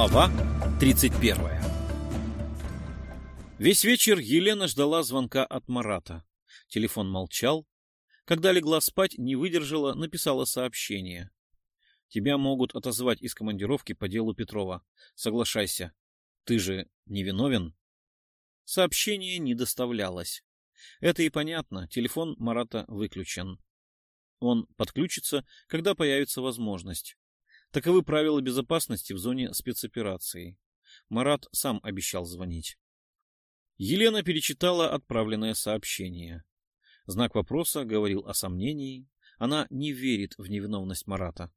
Глава 31 Весь вечер Елена ждала звонка от Марата. Телефон молчал. Когда легла спать, не выдержала, написала сообщение. Тебя могут отозвать из командировки по делу Петрова. Соглашайся. Ты же невиновен. Сообщение не доставлялось. Это и понятно, телефон Марата выключен. Он подключится, когда появится возможность. Таковы правила безопасности в зоне спецоперации. Марат сам обещал звонить. Елена перечитала отправленное сообщение. Знак вопроса говорил о сомнении. Она не верит в невиновность Марата.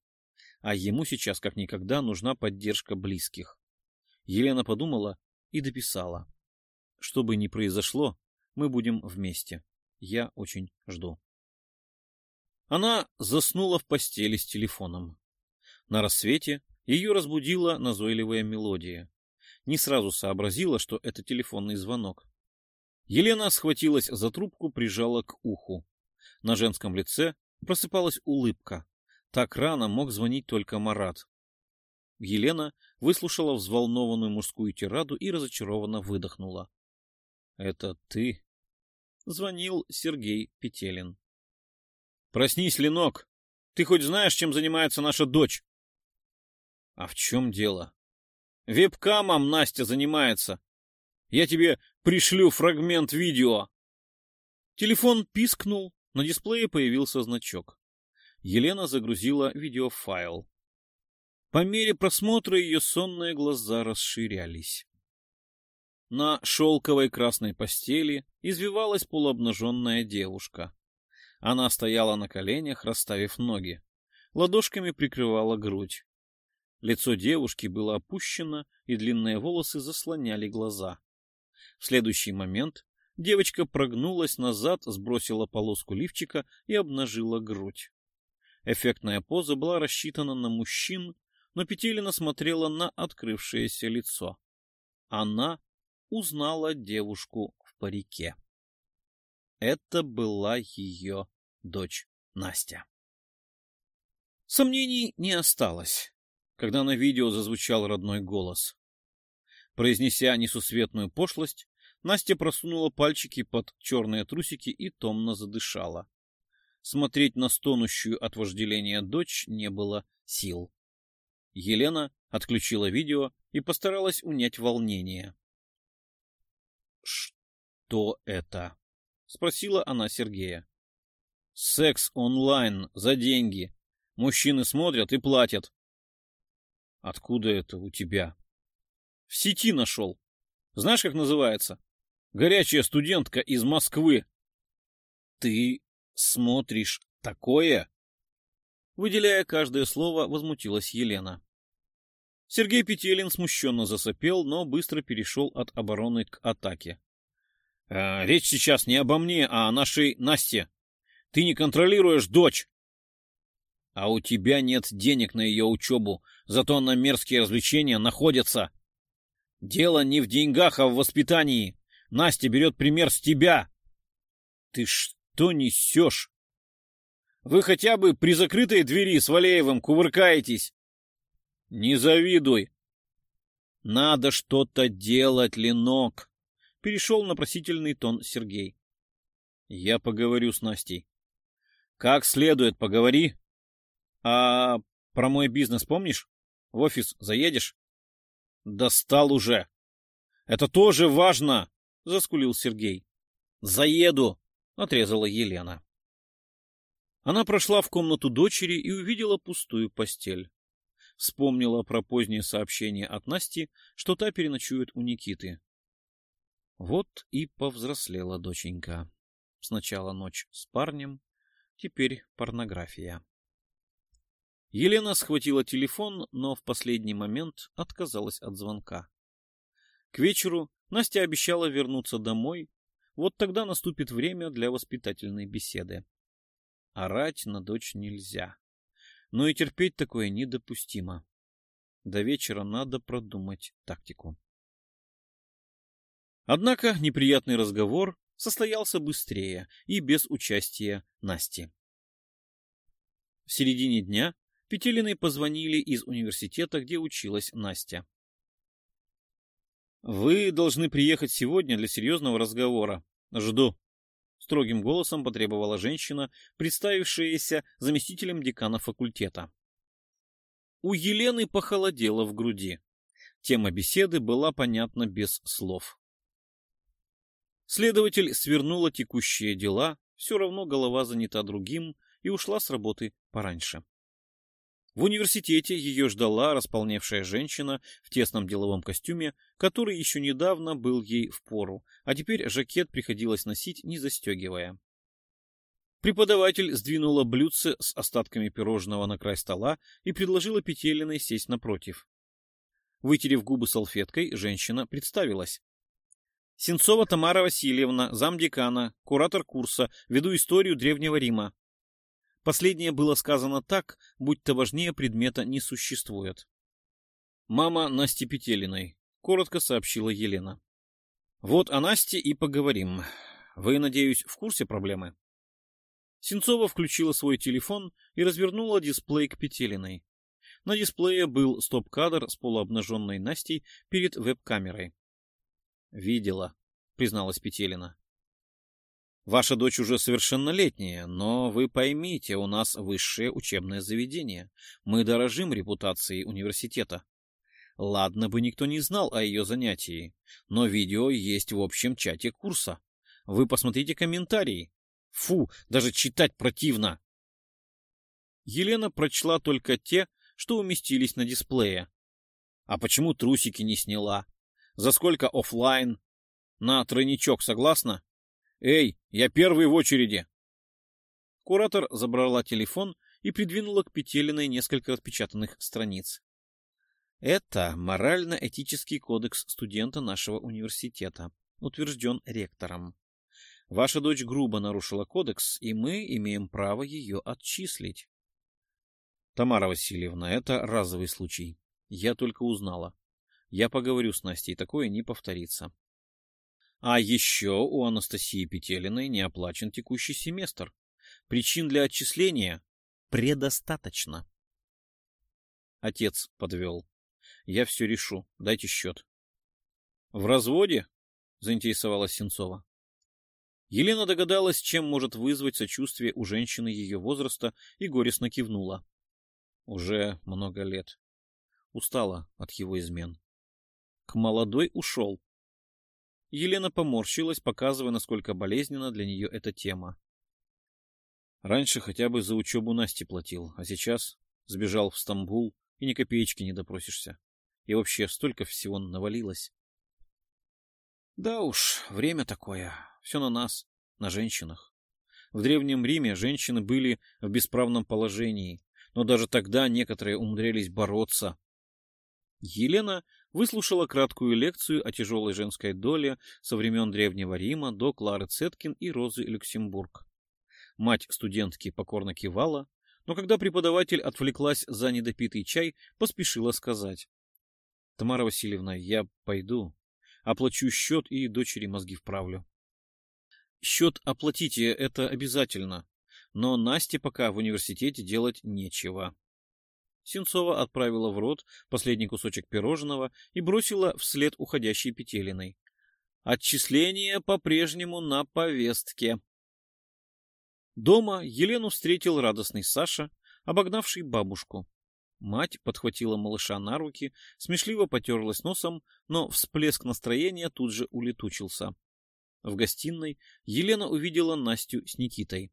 А ему сейчас как никогда нужна поддержка близких. Елена подумала и дописала. Что бы ни произошло, мы будем вместе. Я очень жду. Она заснула в постели с телефоном. На рассвете ее разбудила назойливая мелодия. Не сразу сообразила, что это телефонный звонок. Елена схватилась за трубку, прижала к уху. На женском лице просыпалась улыбка. Так рано мог звонить только Марат. Елена выслушала взволнованную мужскую тираду и разочарованно выдохнула. — Это ты? — звонил Сергей Петелин. — Проснись, Ленок! Ты хоть знаешь, чем занимается наша дочь? — А в чем дело? — Вебкамом Настя занимается. Я тебе пришлю фрагмент видео. Телефон пискнул, на дисплее появился значок. Елена загрузила видеофайл. По мере просмотра ее сонные глаза расширялись. На шелковой красной постели извивалась полуобнаженная девушка. Она стояла на коленях, расставив ноги. Ладошками прикрывала грудь. Лицо девушки было опущено, и длинные волосы заслоняли глаза. В следующий момент девочка прогнулась назад, сбросила полоску лифчика и обнажила грудь. Эффектная поза была рассчитана на мужчин, но Петелина смотрела на открывшееся лицо. Она узнала девушку в парике. Это была ее дочь Настя. Сомнений не осталось когда на видео зазвучал родной голос. Произнеся несусветную пошлость, Настя просунула пальчики под черные трусики и томно задышала. Смотреть на стонущую от вожделения дочь не было сил. Елена отключила видео и постаралась унять волнение. — Что это? — спросила она Сергея. — Секс онлайн за деньги. Мужчины смотрят и платят. Откуда это у тебя? В сети нашел. Знаешь, как называется? Горячая студентка из Москвы. Ты смотришь такое? Выделяя каждое слово, возмутилась Елена. Сергей Петелин смущенно засопел, но быстро перешел от обороны к атаке. «Э, речь сейчас не обо мне, а о нашей Насте. Ты не контролируешь дочь. А у тебя нет денег на ее учебу, зато на мерзкие развлечения находятся. Дело не в деньгах, а в воспитании. Настя берет пример с тебя. Ты что несешь? Вы хотя бы при закрытой двери с Валеевым кувыркаетесь. Не завидуй. Надо что-то делать, Ленок. Перешел на просительный тон Сергей. Я поговорю с Настей. Как следует поговори, а про мой бизнес помнишь? В офис заедешь? Достал уже. Это тоже важно, заскулил Сергей. Заеду, отрезала Елена. Она прошла в комнату дочери и увидела пустую постель. Вспомнила про позднее сообщение от Насти, что та переночует у Никиты. Вот и повзрослела доченька. Сначала ночь с парнем, теперь порнография. Елена схватила телефон, но в последний момент отказалась от звонка. К вечеру Настя обещала вернуться домой, вот тогда наступит время для воспитательной беседы. Орать на дочь нельзя, но и терпеть такое недопустимо. До вечера надо продумать тактику. Однако неприятный разговор состоялся быстрее и без участия Насти. В середине дня Петелиной позвонили из университета, где училась Настя. Вы должны приехать сегодня для серьезного разговора. Жду. Строгим голосом потребовала женщина, представившаяся заместителем декана факультета. У Елены похолодело в груди. Тема беседы была понятна без слов. Следователь свернула текущие дела, все равно голова занята другим, и ушла с работы пораньше. В университете ее ждала располневшая женщина в тесном деловом костюме, который еще недавно был ей в пору, а теперь жакет приходилось носить, не застегивая. Преподаватель сдвинула блюдце с остатками пирожного на край стола и предложила Петелиной сесть напротив. Вытерев губы салфеткой, женщина представилась. Сенцова Тамара Васильевна, замдекана, куратор курса, веду историю Древнего Рима. Последнее было сказано так, будто важнее предмета не существует. «Мама Насти Петелиной», — коротко сообщила Елена. «Вот о Насте и поговорим. Вы, надеюсь, в курсе проблемы?» Сенцова включила свой телефон и развернула дисплей к Петелиной. На дисплее был стоп-кадр с полуобнаженной Настей перед веб-камерой. «Видела», — призналась Петелина. Ваша дочь уже совершеннолетняя, но вы поймите, у нас высшее учебное заведение. Мы дорожим репутацией университета. Ладно бы никто не знал о ее занятии, но видео есть в общем чате курса. Вы посмотрите комментарии. Фу, даже читать противно. Елена прочла только те, что уместились на дисплее. А почему трусики не сняла? За сколько офлайн? На тройничок согласна? «Эй, я первый в очереди!» Куратор забрала телефон и придвинула к Петелиной несколько отпечатанных страниц. Это морально-этический кодекс студента нашего университета, утвержден ректором. Ваша дочь грубо нарушила кодекс, и мы имеем право ее отчислить. Тамара Васильевна, это разовый случай. Я только узнала. Я поговорю с Настей, такое не повторится. А еще у Анастасии Петелиной не оплачен текущий семестр. Причин для отчисления предостаточно. Отец подвел. Я все решу. Дайте счет. В разводе? Заинтересовалась Сенцова. Елена догадалась, чем может вызвать сочувствие у женщины ее возраста, и горестно кивнула. Уже много лет. Устала от его измен. К молодой ушел, Елена поморщилась, показывая, насколько болезненна для нее эта тема. Раньше хотя бы за учебу Насти платил, а сейчас сбежал в Стамбул и ни копеечки не допросишься. И вообще столько всего навалилось. Да уж, время такое. Все на нас, на женщинах. В Древнем Риме женщины были в бесправном положении, но даже тогда некоторые умудрялись бороться. Елена выслушала краткую лекцию о тяжелой женской доле со времен Древнего Рима до Клары Цеткин и Розы Люксембург. Мать студентки покорно кивала, но когда преподаватель отвлеклась за недопитый чай, поспешила сказать. — Тамара Васильевна, я пойду. Оплачу счет и дочери мозги вправлю. — Счет оплатите, это обязательно. Но Насте пока в университете делать нечего. Сенцова отправила в рот последний кусочек пирожного и бросила вслед уходящей петелиной. Отчисление по-прежнему на повестке. Дома Елену встретил радостный Саша, обогнавший бабушку. Мать подхватила малыша на руки, смешливо потерлась носом, но всплеск настроения тут же улетучился. В гостиной Елена увидела Настю с Никитой.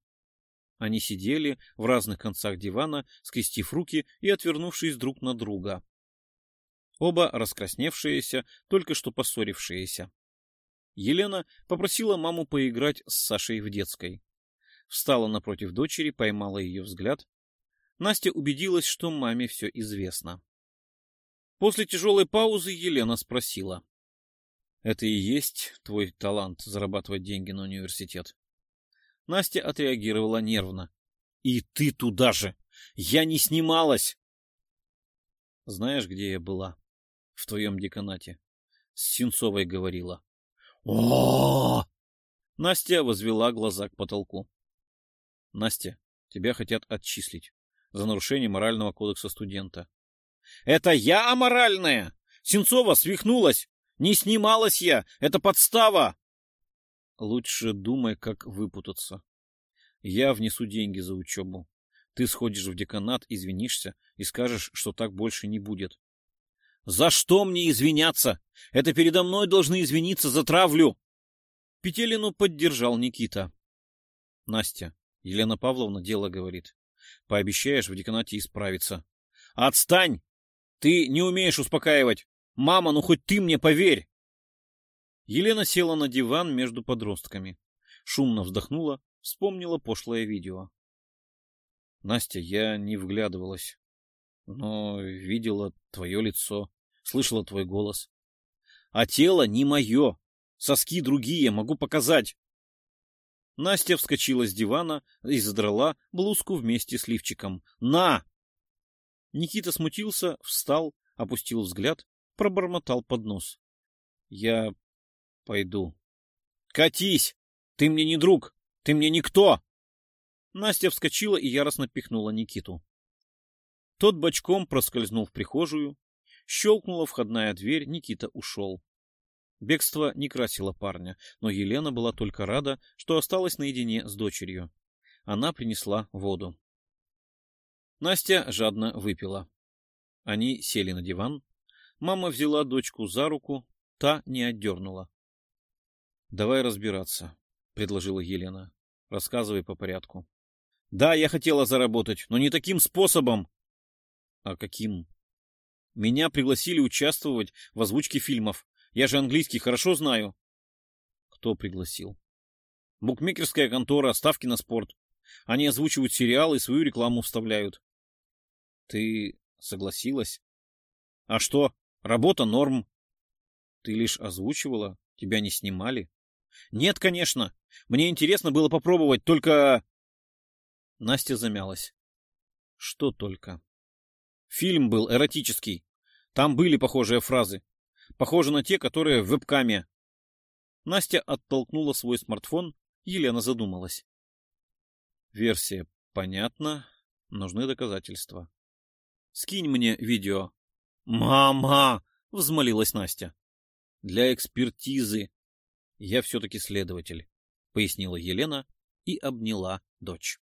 Они сидели в разных концах дивана, скрестив руки и отвернувшись друг на друга. Оба раскрасневшиеся, только что поссорившиеся. Елена попросила маму поиграть с Сашей в детской. Встала напротив дочери, поймала ее взгляд. Настя убедилась, что маме все известно. После тяжелой паузы Елена спросила. — Это и есть твой талант зарабатывать деньги на университет? Настя отреагировала нервно. «И ты туда же! Я не снималась!» «Знаешь, где я была?» «В твоем деканате». С Сенцовой говорила. о Настя возвела глаза к потолку. «Настя, тебя хотят отчислить за нарушение морального кодекса студента». «Это я аморальная! Сенцова свихнулась! Не снималась я! Это подстава! Лучше думай, как выпутаться. Я внесу деньги за учебу. Ты сходишь в деканат, извинишься и скажешь, что так больше не будет. За что мне извиняться? Это передо мной должны извиниться за травлю. Петелину поддержал Никита. Настя, Елена Павловна дело говорит. Пообещаешь в деканате исправиться. Отстань! Ты не умеешь успокаивать. Мама, ну хоть ты мне поверь. Елена села на диван между подростками. Шумно вздохнула, вспомнила пошлое видео. Настя, я не вглядывалась, но видела твое лицо, слышала твой голос. А тело не мое, соски другие, могу показать. Настя вскочила с дивана и задрала блузку вместе с лифчиком. «На!» Никита смутился, встал, опустил взгляд, пробормотал под нос. «Я Пойду. Катись! Ты мне не друг! Ты мне никто! Настя вскочила и яростно пихнула Никиту. Тот бочком проскользнул в прихожую. Щелкнула входная дверь, Никита ушел. Бегство не красило парня, но Елена была только рада, что осталась наедине с дочерью. Она принесла воду. Настя жадно выпила. Они сели на диван. Мама взяла дочку за руку, та не отдернула. Давай разбираться, предложила Елена. Рассказывай по порядку. Да, я хотела заработать, но не таким способом. А каким? Меня пригласили участвовать в озвучке фильмов. Я же английский хорошо знаю. Кто пригласил? Букмекерская контора, ставки на спорт. Они озвучивают сериалы и свою рекламу вставляют. Ты согласилась? А что? Работа норм. Ты лишь озвучивала? Тебя не снимали? Нет, конечно. Мне интересно было попробовать, только... Настя замялась. Что только? Фильм был эротический. Там были похожие фразы. Похожи на те, которые в вебкаме. Настя оттолкнула свой смартфон, Елена задумалась. Версия понятна, нужны доказательства. Скинь мне видео. Мама! Взмолилась Настя. Для экспертизы, я все-таки следователь, — пояснила Елена и обняла дочь.